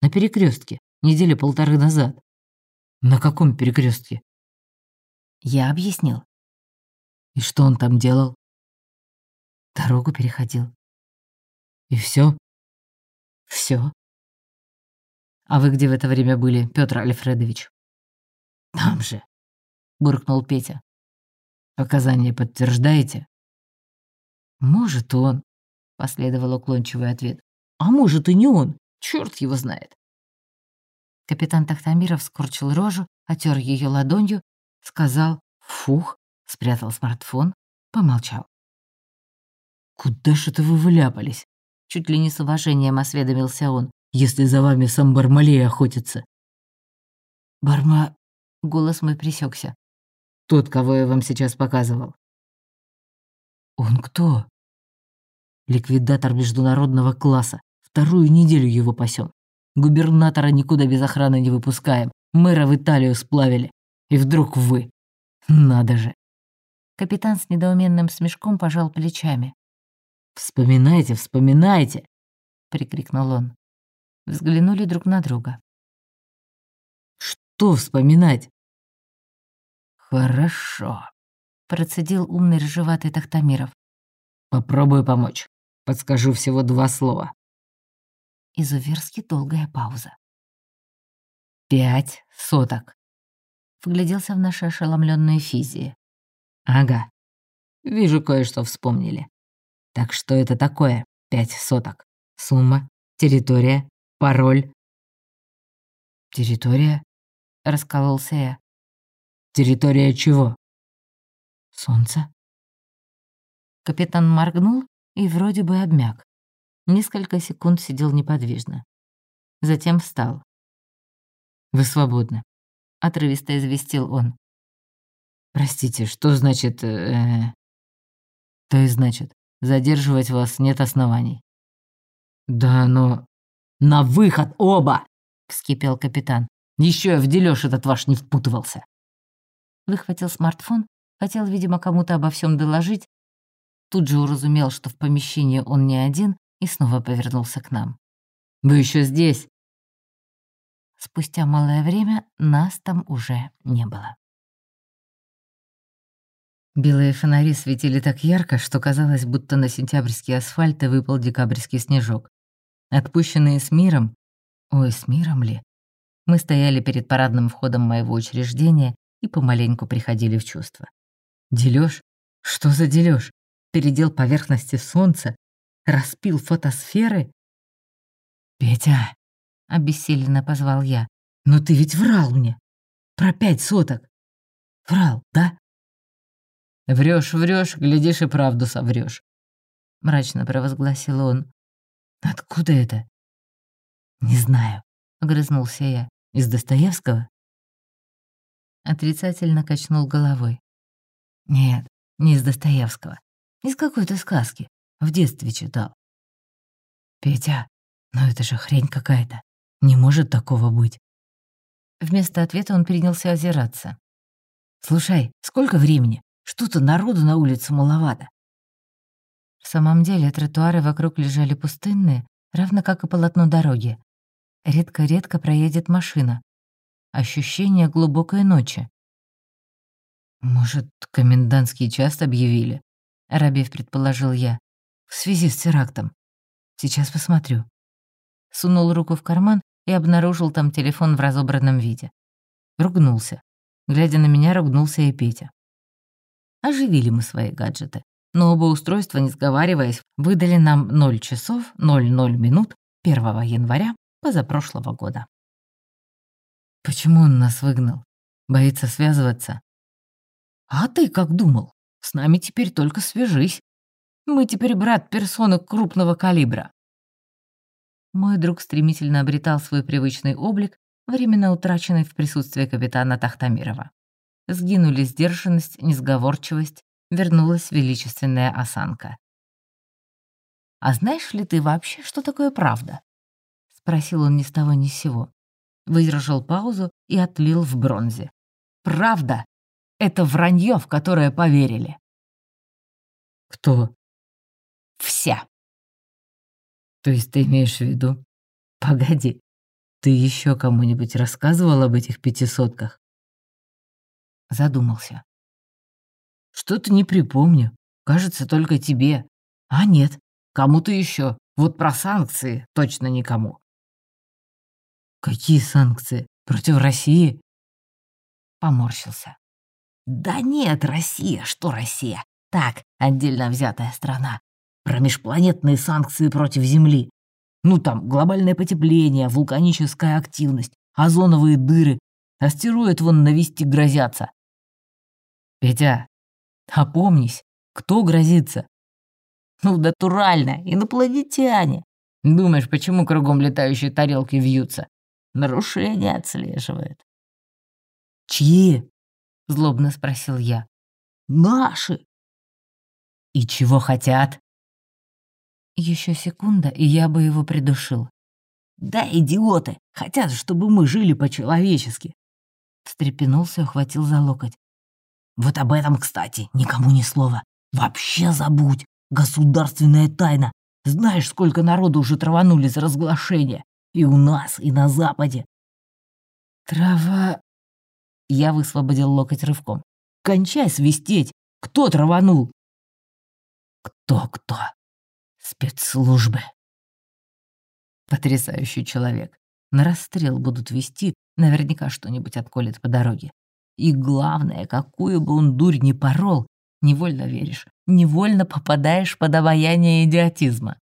S1: На перекрестке, недели полторы назад. На каком перекрестке? Я объяснил. И что он там делал? Дорогу переходил. И все? Все. А вы где в это время были, Петр Альфредович? Там же, буркнул Петя. Показания подтверждаете? Может, он, последовал уклончивый ответ. А может и не он, черт его знает. Капитан Тахтамиров скорчил рожу, отер ее ладонью, сказал «фух», спрятал смартфон, помолчал. «Куда ж это вы вляпались?» Чуть ли не с уважением осведомился он. «Если за вами сам Бармалей охотится». «Барма...» — голос мой присекся. Тот, кого я вам сейчас показывал. Он кто? Ликвидатор международного класса. Вторую неделю его пасем. Губернатора никуда без охраны не выпускаем. Мэра в Италию сплавили. И вдруг вы. Надо же. Капитан с недоуменным смешком пожал плечами. «Вспоминайте, вспоминайте!» — прикрикнул он. Взглянули друг на друга. «Что вспоминать?» «Хорошо», процедил умный рыжеватый Тахтамиров.
S2: «Попробую помочь. Подскажу всего два слова».
S1: Изуверски долгая пауза.
S2: «Пять соток».
S1: Вгляделся в наши ошеломленные физии.
S2: «Ага. Вижу, кое-что вспомнили. Так что это такое? Пять соток. Сумма, территория, пароль».
S1: «Территория?» — раскололся я.
S2: «Территория чего?»
S1: «Солнце». Капитан моргнул и вроде бы обмяк. Несколько секунд сидел неподвижно. Затем встал.
S2: «Вы свободны», —
S1: отрывисто известил он.
S2: «Простите, что значит...» э... «То есть значит, задерживать вас нет оснований». «Да, но...» «На выход оба!» — вскипел капитан. Еще я в делёж этот ваш не впутывался».
S1: Выхватил смартфон, хотел, видимо, кому-то обо всем доложить, тут же уразумел, что в помещении он не один, и снова повернулся к нам.
S2: «Вы еще здесь?»
S1: Спустя малое время нас там уже не было.
S2: Белые фонари светили так ярко, что казалось, будто на сентябрьские асфальты выпал декабрьский снежок. Отпущенные с миром, ой, с миром ли, мы стояли перед парадным входом моего учреждения и помаленьку приходили в чувство. Делёж? Что за делёж? Передел поверхности солнца? Распил фотосферы? «Петя!» — обессиленно позвал я. «Ну ты ведь врал мне! Про пять соток! Врал, да?» Врешь, врешь, глядишь и правду соврёшь. мрачно провозгласил он. «Откуда это?» «Не знаю», — огрызнулся я. «Из Достоевского?» Отрицательно качнул головой. «Нет, не из Достоевского. Из какой-то сказки. В детстве читал. «Петя, ну это же хрень какая-то. Не может такого быть». Вместо ответа он принялся озираться. «Слушай, сколько времени? Что-то народу на улице маловато». В самом деле тротуары вокруг лежали пустынные, равно как и полотно дороги. Редко-редко проедет машина. Ощущение глубокой ночи. «Может, комендантский час объявили?» — Рабев предположил я в связи с терактом. Сейчас посмотрю». Сунул руку в карман и обнаружил там телефон в разобранном виде. Ругнулся. Глядя на меня, ругнулся и Петя. Оживили мы свои гаджеты, но оба устройства, не сговариваясь, выдали нам 0 часов 00 минут 1 января позапрошлого года. Почему он нас выгнал? Боится связываться? А ты как думал? С нами теперь только свяжись. Мы теперь брат персоны крупного калибра». Мой друг стремительно обретал свой привычный облик, временно утраченный в присутствии капитана Тахтамирова. Сгинули сдержанность, несговорчивость, вернулась величественная осанка. «А знаешь ли ты вообще, что такое правда?» — спросил он ни с того ни с сего. Выдержал паузу и отлил в бронзе. «Правда — это вранье, в которое поверили». «Кто?» Вся. То есть ты имеешь в виду? Погоди, ты еще кому-нибудь рассказывал об этих пятисотках? Задумался. Что-то не припомню. Кажется, только тебе. А нет, кому-то еще. Вот про санкции точно никому. Какие санкции? Против России? Поморщился. Да нет, Россия, что Россия? Так, отдельно взятая страна про межпланетные санкции против Земли. Ну там, глобальное потепление, вулканическая активность, озоновые дыры, астероид вон навести грозятся. Петя, опомнись, кто грозится? Ну, натурально, инопланетяне. Думаешь, почему кругом летающие тарелки вьются? Нарушения отслеживают. «Чьи?» — злобно спросил я. «Наши». «И чего хотят?» Еще секунда, и я бы его придушил. «Да, идиоты! Хотят, чтобы мы жили по-человечески!» Встрепенулся и ухватил за локоть. «Вот об этом, кстати, никому ни слова. Вообще забудь! Государственная тайна! Знаешь, сколько народу уже траванули за разглашение? И у нас, и на Западе!» «Трава...» Я высвободил локоть рывком. «Кончай свистеть! Кто траванул?» «Кто-кто? Спецслужбы». Потрясающий человек. На расстрел будут вести, наверняка что-нибудь отколет по дороге. И главное, какую бы он дурь ни порол, невольно веришь, невольно попадаешь под обаяние идиотизма.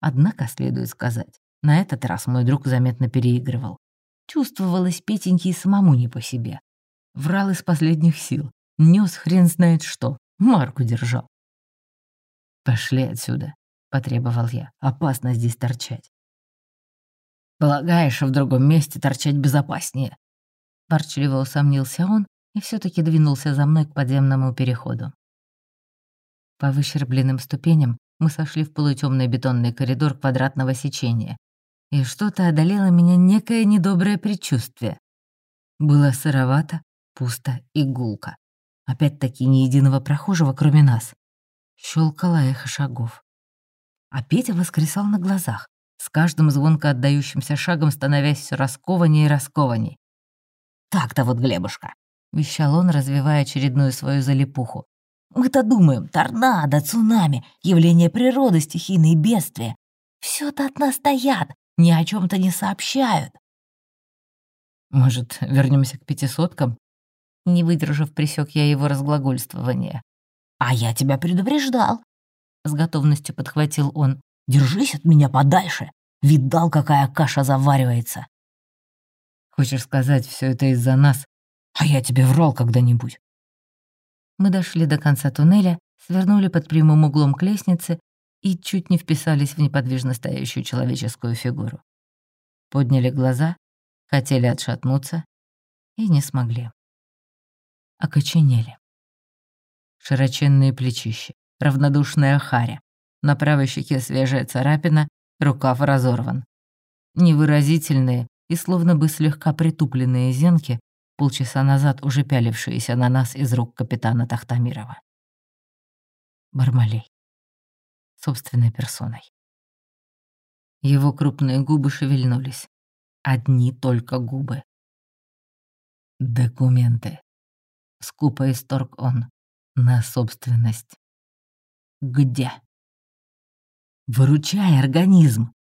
S2: Однако, следует сказать, на этот раз мой друг заметно переигрывал. Чувствовалось Петеньке и самому не по себе. Врал из последних сил, нес хрен знает что, марку держал. «Пошли отсюда», — потребовал я, — «опасно здесь торчать». «Полагаешь, в другом месте торчать безопаснее?» Ворчливо усомнился он и все таки двинулся за мной к подземному переходу. По выщербленным ступеням мы сошли в полутемный бетонный коридор квадратного сечения, и что-то одолело меня некое недоброе предчувствие. Было сыровато, пусто и гулко. Опять-таки ни единого прохожего, кроме нас. Щелкало эхо шагов. А Петя воскресал на глазах, с каждым звонко отдающимся шагом становясь все раскованнее и раскованней. «Так-то вот, Глебушка», — вещал он, развивая очередную свою залипуху. «Мы-то думаем, торнадо, цунами, явление природы, стихийные бедствия. все то от нас стоят, ни о чем то не сообщают». «Может, вернемся к пятисоткам?» Не выдержав, присек я его разглагольствование. «А я тебя предупреждал», — с готовностью подхватил он. «Держись от меня подальше. Видал, какая каша заваривается». Хочешь сказать, все это из-за нас? А я тебе врал когда-нибудь. Мы дошли до конца туннеля, свернули под прямым углом к лестнице и чуть не вписались в неподвижно стоящую человеческую фигуру. Подняли глаза, хотели отшатнуться и не смогли. Окоченели. Широченные плечища, равнодушная харя. На правой щеке свежая царапина, рукав разорван. Невыразительные, и словно бы слегка притупленные зенки, полчаса назад уже пялившиеся на нас из рук капитана Тахтамирова. Бармалей. Собственной персоной. Его крупные губы шевельнулись. Одни только губы. «Документы», — скупо исторг он, — «на собственность». «Где?» «Выручай, организм!»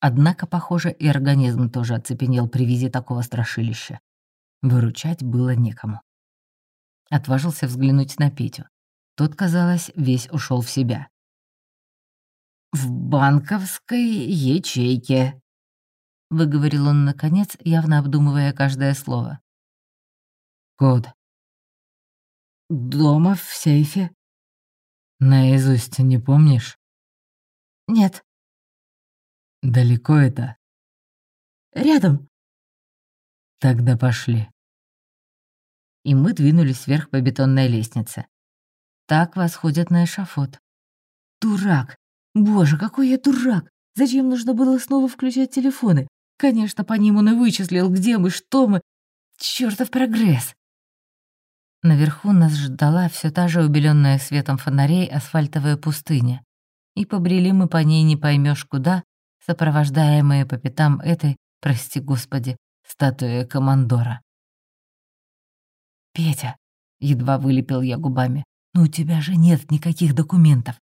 S2: Однако, похоже, и организм тоже оцепенел при виде такого страшилища. Выручать было некому. Отважился взглянуть на Петю. Тот, казалось, весь ушел в себя. «В банковской ячейке», — выговорил он наконец, явно обдумывая каждое слово. «Код». «Дома в сейфе». «Наизусть не помнишь?» «Нет», Далеко это? Рядом. Тогда пошли. И мы двинулись вверх по бетонной лестнице. Так восходят на эшафот. Дурак! Боже, какой я дурак! Зачем нужно было снова включать телефоны? Конечно, по ним он и вычислил, где мы, что мы. Чёртов прогресс! Наверху нас ждала все та же убеленная светом фонарей асфальтовая пустыня. И побрели мы по ней не поймешь куда, сопровождаемые по пятам этой, прости господи, статуи командора. «Петя», — едва вылепил я губами, — «ну у тебя же нет никаких документов.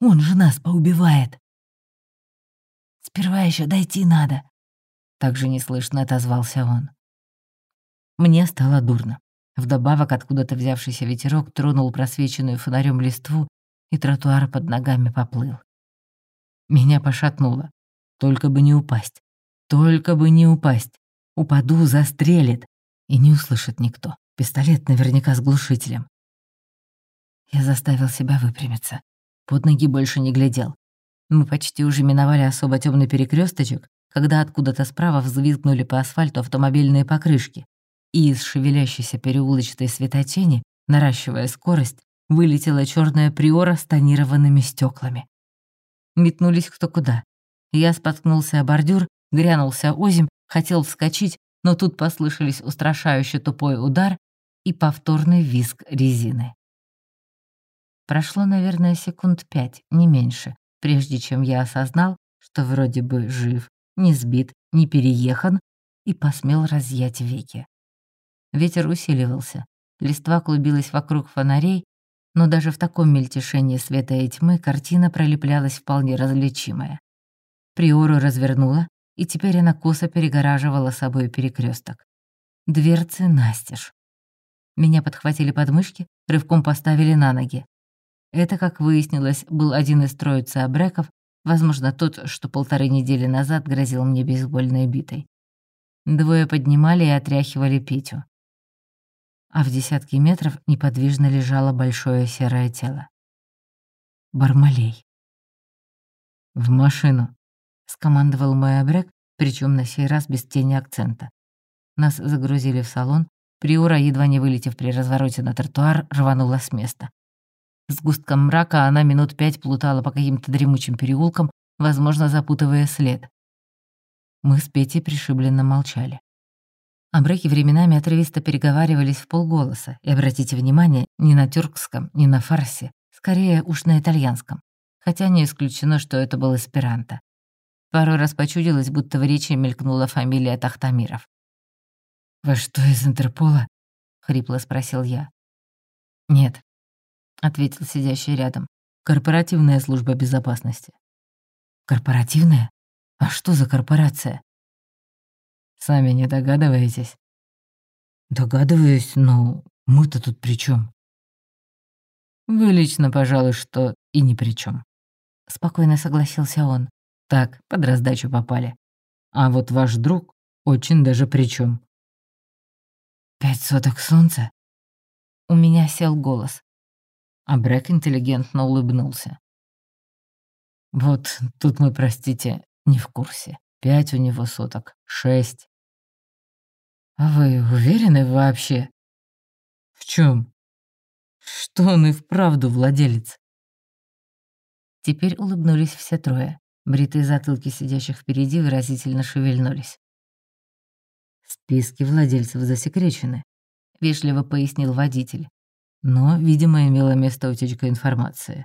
S2: Он же нас поубивает». «Сперва еще дойти надо», — также неслышно отозвался он. Мне стало дурно. Вдобавок откуда-то взявшийся ветерок тронул просвеченную фонарем листву, и тротуар под ногами поплыл. Меня пошатнуло. Только бы не упасть. Только бы не упасть. Упаду, застрелит. И не услышит никто. Пистолет наверняка с глушителем. Я заставил себя выпрямиться. Под ноги больше не глядел. Мы почти уже миновали особо темный перекресточек, когда откуда-то справа взвизгнули по асфальту автомобильные покрышки, и из шевелящейся переулочной светотени, наращивая скорость, вылетела черная приора с тонированными стеклами. Метнулись кто куда. Я споткнулся о бордюр, грянулся озимь, хотел вскочить, но тут послышались устрашающий тупой удар и повторный визг резины. Прошло, наверное, секунд пять, не меньше, прежде чем я осознал, что вроде бы жив, не сбит, не переехан, и посмел разъять веки. Ветер усиливался.
S1: Листва клубилась вокруг фонарей, но даже в таком мельтешении света и тьмы картина пролеплялась вполне различимая. Приору развернула, и теперь она косо перегораживала собой перекресток. Дверцы настежь. Меня подхватили подмышки, рывком поставили на ноги. Это, как выяснилось, был один из троицы абреков, возможно, тот, что полторы недели назад грозил мне бейсбольной битой. Двое поднимали и отряхивали Петю а в десятке метров неподвижно лежало большое серое тело. Бармалей. «В машину», — скомандовал мой обрек, причем на сей раз без тени акцента. Нас загрузили в салон, Приора, едва не вылетев при развороте на тротуар, рванула с места. С густком мрака она минут пять плутала по каким-то дремучим переулкам, возможно, запутывая след. Мы с Петей пришибленно молчали. Абреки временами отрывисто переговаривались в полголоса, и обратите внимание, не на тюркском, не на фарсе, скорее уж на итальянском, хотя не исключено, что это был эсперанто. Пару раз почудилось, будто в речи мелькнула фамилия Тахтамиров. «Вы что, из Интерпола?» — хрипло спросил я. «Нет», — ответил сидящий рядом. «Корпоративная служба безопасности». «Корпоративная? А что за корпорация?» Сами не догадываетесь? Догадываюсь, но мы-то тут при чем? Вы лично, пожалуй, что и ни при чем. Спокойно согласился он. Так, под раздачу попали. А вот ваш друг очень даже при чем. Пять соток солнца? У меня сел голос. А Брэк интеллигентно улыбнулся. Вот тут мы, простите, не в курсе. Пять у него соток, шесть. А вы уверены вообще? В чем? Что он и вправду владелец? Теперь улыбнулись все трое. Бритые затылки сидящих впереди выразительно шевельнулись. «Списки владельцев засекречены», — вежливо пояснил водитель. Но, видимо, имела место утечка информации.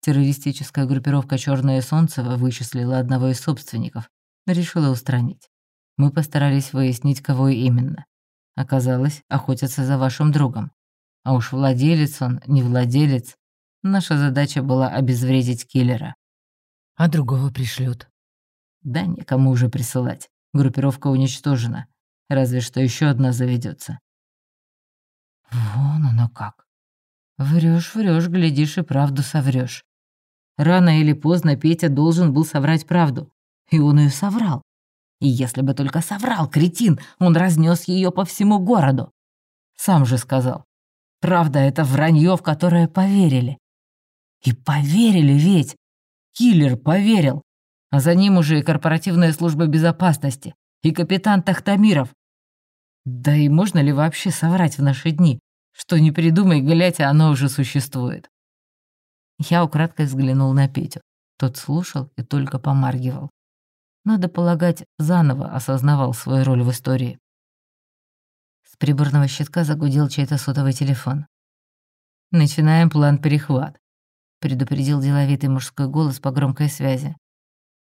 S1: Террористическая группировка «Чёрное солнце» вычислила одного из собственников, но решила устранить. Мы постарались выяснить, кого именно. Оказалось, охотятся за вашим другом. А уж владелец он, не владелец. Наша задача была обезвредить киллера. А другого пришлют. Да некому уже присылать. Группировка уничтожена. Разве что еще одна заведется. Вон оно как. Врешь, врешь, глядишь и правду соврешь. Рано или поздно Петя должен был соврать правду. И он ее соврал. И если бы только соврал, кретин, он разнес ее по всему городу. Сам же сказал. Правда, это вранье, в которое поверили. И поверили ведь. Киллер поверил. А за ним уже и корпоративная служба безопасности, и капитан Тахтамиров. Да и можно ли вообще соврать в наши дни? Что не придумай, глядь, оно уже существует. Я украдкой взглянул на Петю. Тот слушал и только помаргивал надо полагать, заново осознавал свою роль в истории. С приборного щитка загудел чей-то сотовый телефон. «Начинаем план перехват», — предупредил деловитый мужской голос по громкой связи.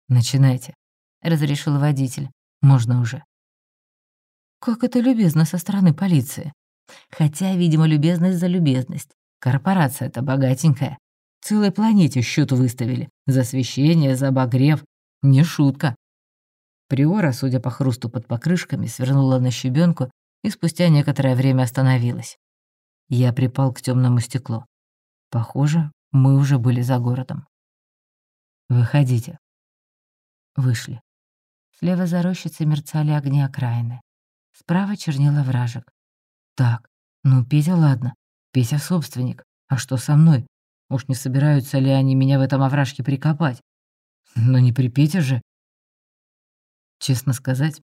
S1: «Начинайте», — разрешил водитель. «Можно уже». Как это любезно со стороны полиции. Хотя, видимо, любезность за любезность. Корпорация-то богатенькая. Целой планете счет выставили. За освещение, за обогрев. Не шутка. Приора, судя по хрусту под покрышками, свернула на щебенку и спустя некоторое время остановилась. Я припал к темному стеклу. Похоже, мы уже были за городом. «Выходите». Вышли. Слева за рощицей мерцали огни окраины. Справа чернела вражек. Так, ну Петя ладно. Петя собственник. А что со мной? Уж не собираются ли они меня в этом овражке прикопать? Но не при Пете же. Честно сказать,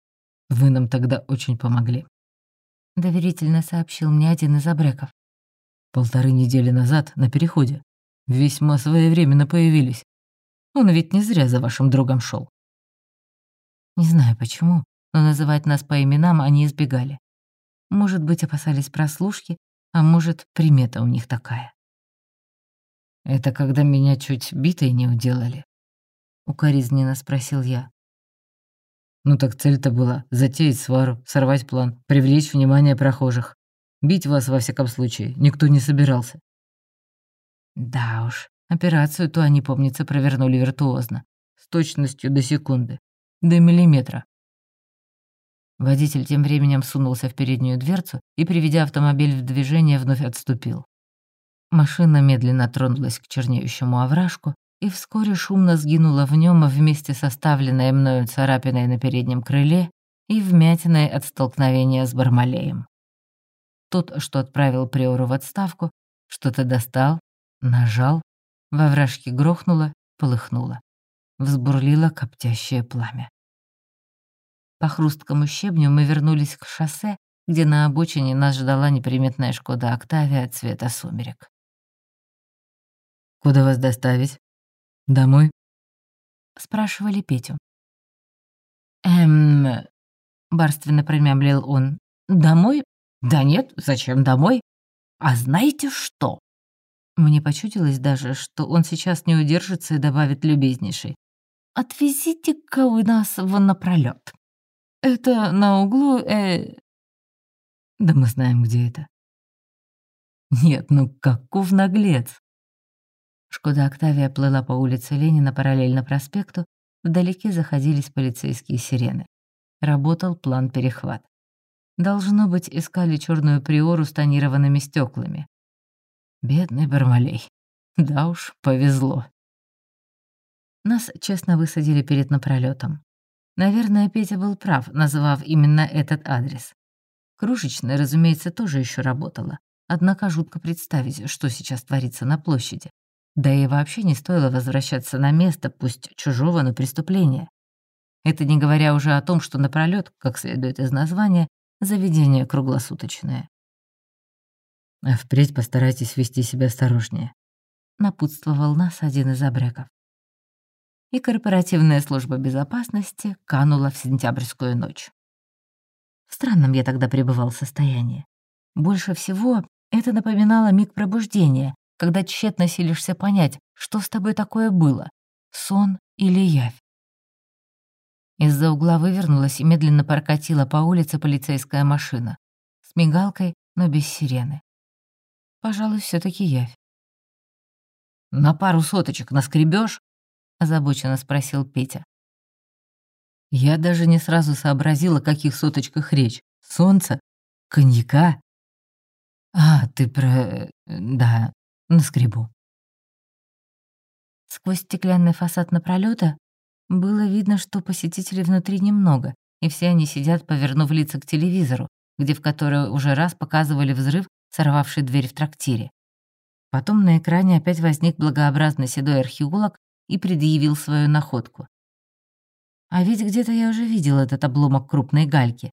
S1: вы нам тогда очень помогли. Доверительно сообщил мне один из обреков. Полторы недели назад на переходе. Весьма своевременно появились. Он ведь не зря за вашим другом шел. Не знаю почему, но называть нас по именам они избегали. Может быть, опасались прослушки, а может, примета у них такая. «Это когда меня чуть битой не уделали?» — укоризненно спросил я. Ну так цель-то была — затеять свару, сорвать план, привлечь внимание прохожих.
S2: Бить вас, во всяком случае, никто не собирался».
S1: Да уж, операцию то они, помнится, провернули виртуозно. С точностью до секунды. До миллиметра. Водитель тем временем сунулся в переднюю дверцу и, приведя автомобиль в движение, вновь отступил. Машина медленно тронулась к чернеющему овражку и вскоре шумно сгинула в нем вместе с оставленной мною царапиной на переднем крыле и вмятиной от столкновения с Бармалеем. Тот, что отправил Приору в отставку, что-то достал, нажал, во вражке грохнуло, полыхнуло. Взбурлило коптящее пламя. По хрусткому щебню мы вернулись к шоссе, где на обочине нас ждала неприметная «Шкода Октавия» цвета сумерек.
S2: «Куда вас доставить? Домой?»
S1: — спрашивали Петю. «Эм...» — барственно промямлил он. «Домой? Да нет, зачем домой? А знаете что?» Мне почудилось даже, что он сейчас не удержится и добавит любезнейший. «Отвезите-ка вы нас в напролёт. Это на углу, э...»
S2: «Да мы знаем, где это».
S1: «Нет, ну каков наглец!» Шкода Октавия плыла по улице Ленина параллельно проспекту, вдалеке заходились полицейские сирены. Работал план перехват. Должно быть, искали черную приору с тонированными стеклами. Бедный Бармалей. Да уж, повезло. Нас честно высадили перед напролётом. Наверное, Петя был прав, называв именно этот адрес. Кружечная, разумеется, тоже еще работала. Однако жутко представить, что сейчас творится на площади. Да и вообще не стоило возвращаться на место, пусть чужого, но преступления. Это не говоря уже о том, что напролёт, как следует из названия, заведение круглосуточное.
S2: А впредь постарайтесь вести себя осторожнее.
S1: Напутствовал нас один из обреков. И корпоративная служба безопасности канула в сентябрьскую ночь. В странном я тогда пребывал состоянии. Больше всего это напоминало миг пробуждения, когда тщетно силишься понять, что с тобой такое было, сон или явь. Из-за угла вывернулась и медленно прокатила по улице полицейская машина. С мигалкой, но без сирены. Пожалуй, все таки явь. «На пару соточек наскребешь? озабоченно спросил Петя.
S2: Я даже не сразу сообразила, о каких соточках речь. Солнце? Коньяка? А, ты про... да, на скребу.
S1: Сквозь стеклянный фасад напролёта было видно, что посетителей внутри немного, и все они сидят, повернув лица к телевизору, где в который уже раз показывали взрыв, сорвавший дверь в трактире. Потом на экране опять возник благообразный седой археолог и предъявил свою находку. А ведь где-то я уже видел этот обломок крупной гальки.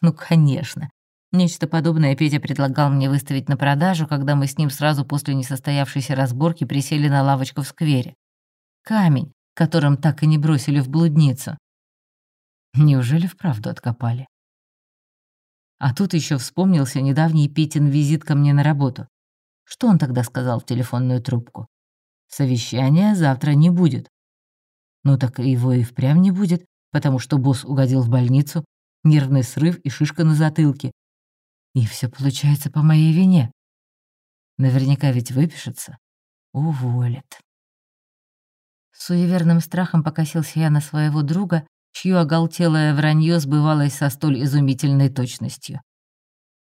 S1: Ну, конечно. Нечто подобное Петя предлагал мне выставить на продажу, когда мы с ним сразу после несостоявшейся разборки присели на лавочку в сквере. Камень, которым так и не бросили в блудницу. Неужели вправду откопали? А тут еще вспомнился недавний Петин визит ко мне на работу. Что он тогда сказал в телефонную трубку? Совещания завтра не будет. Ну так его и впрямь не будет, потому что босс угодил в больницу, нервный срыв и шишка на затылке, и все получается по моей вине. Наверняка ведь выпишется. Уволит. С суеверным страхом покосился я на своего друга, чье оголтелое вранье сбывалось со столь изумительной точностью.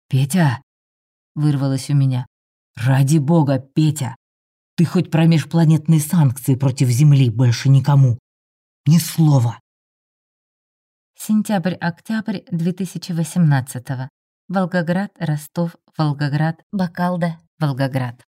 S1: «Петя!» — вырвалось у меня. «Ради бога, Петя! Ты хоть про межпланетные санкции против Земли больше никому! Ни слова!» Сентябрь-октябрь 2018 -го. Волгоград, Ростов, Волгоград, Бакалда, Волгоград.